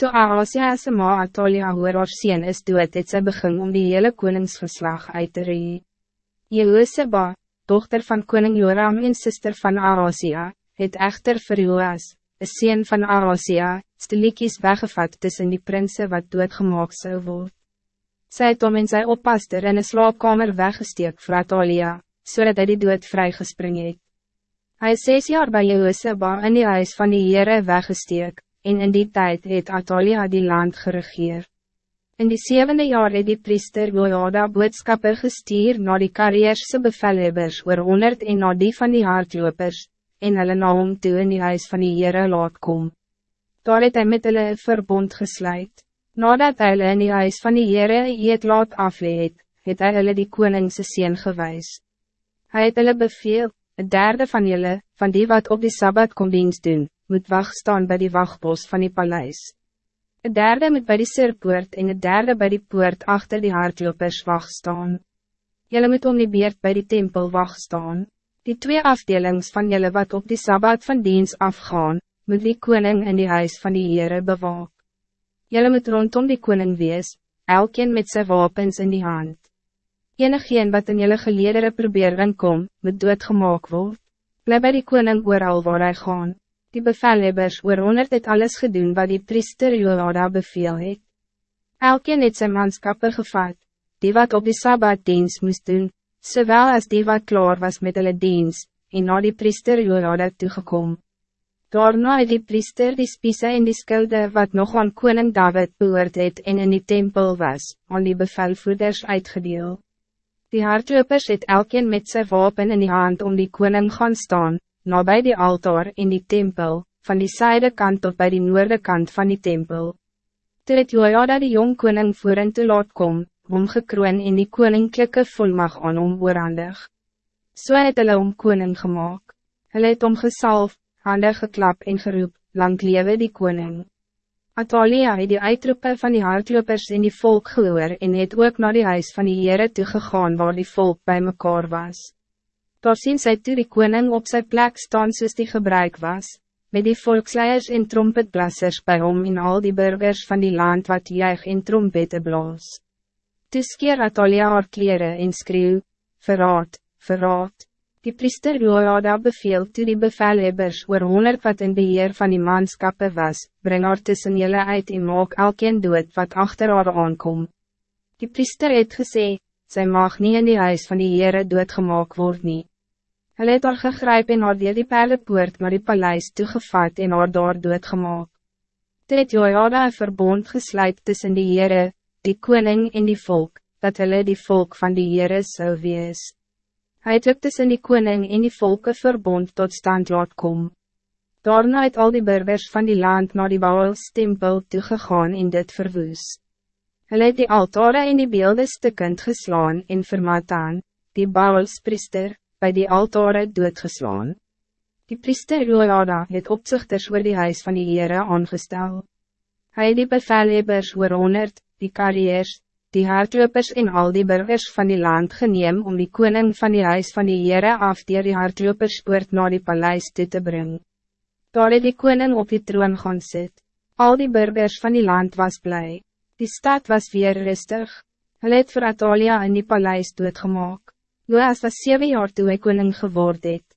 Toe Ahasia's ma Atalia hoor haar sien is dood, het sy begin om die hele koningsgeslag uit te ree. Jehoseba, dochter van koning Joram en sister van Ahasia, het echter vir Joas, een sien van Ahasia, stiliekies weggevat tussen die prinsen wat doodgemaak zou word. Sy het om in sy oppaster in een slaapkamer weggesteek vir Atalia, zodat so hij die dood vrygespring het. Hy is zes jaar bij Jehoseba in die huis van die Heere weggesteek, en in die tijd het Atalia die land geregeer. In die zevende jaar het die priester Jojada boodskapper gestuur na die karrierse bevelhebbers oor honderd en na die van die hardlopers, en hulle na hom toe in die huis van die Heere laat kom. Daar het hy met hulle een verbond gesluit. Nadat hy hulle in die huis van die Heere het laat afleed, het hy hulle die koningse seen gewys. Hy het hulle beveel, een derde van julle, van die wat op die Sabbat kom dienst doen, moet wacht staan bij die wachtbos van die paleis. Een derde moet bij die sirpoort en een derde bij die poort achter die hardlopers wacht staan. Jelle moet om die beert bij die tempel wacht staan. Die twee afdelings van jelle wat op die Sabbat van dienst afgaan, moet die koning in die huis van die Heere bewaak. Jelle moet rondom die koning wees, elkeen met zijn wapens in die hand. Enigeen wat in jelle geledere probeer inkom, moet doodgemaak word. Blijf bij die koning ooral waar hij gaan. Die bevelhebbers oor honderd het alles gedoen wat die priester Jolada beveel het. Elkeen het sy manskappe gevat, die wat op die Sabbat dienst moest doen, zowel als die wat klaar was met hulle dienst, en na die priester Jolada toegekom. Daarna het die priester die spiese en die skilde wat nog aan koning David behoort het en in die tempel was, aan die bevelvoerders uitgedeel. Die hardlopers het elkeen met zijn wapen in die hand om die koning gaan staan, nabij die altaar in die tempel, van die zijde kant tot bij die noorde kant van die tempel. Toe het Jojada die jong koning voor te laat kom, om gekroon in die koninklijke volmag aan hom oorhandig. So het hulle om koning gemaakt. Hulle het om gesalf, hande geklap en geroep, lang lewe die koning. Atalia het die uitroepen van die hardlopers in die volk gehoor en het ook naar die huis van die Heere toegegaan waar die volk bij mekaar was. Daar sien sy toe die koning op zijn plek staan soos die gebruik was, met die volksleiers en trompetblassers bij hom en al die burgers van die land wat juig en trompette blaas. Toe skeer Atalia haar kleren en skreeuw, verraad, verraad. Die priester Joada beveel toe die bevelhebbers oor honderd wat in beheer van die manskappe was, breng haar tussen julle uit en maak elkeen dood wat achter haar aankom. Die priester het gesê, sy mag niet in die huis van die Heere doodgemaak word nie. Hulle het haar gegryp en haar deel die perlepoort naar die paleis toegevat en haar daar doodgemaak. Toe het Jojada een verbond gesluit tussen die Heere, die koning en die volk, dat hulle die volk van die Heere zou wees. Hij het ook tussen die koning en die volke verbond tot stand laat kom. Daarna het al die burgers van die land naar die Baalstempel toegegaan en dit verwoes. Hulle het die altare en die beelde stukkend geslaan en vermat aan, die Baalspriester, bij die altare doodgeslaan. Die priester Jojada het opzichters oor die huis van die Heere aangestel. Hij het die bevelhebbers oor honderd, die karriers, die hardlopers en al die burgers van die land geneem om die koning van die huis van die Heere af dier die hardloperspoort naar die paleis toe te brengen. Daar het die koning op die troon gaan sit. Al die burgers van die land was blij. Die stad was weer rustig. Hulle het vir Atalia in die paleis doodgemaak. Joas was 7 jaar toe hy koning geword het.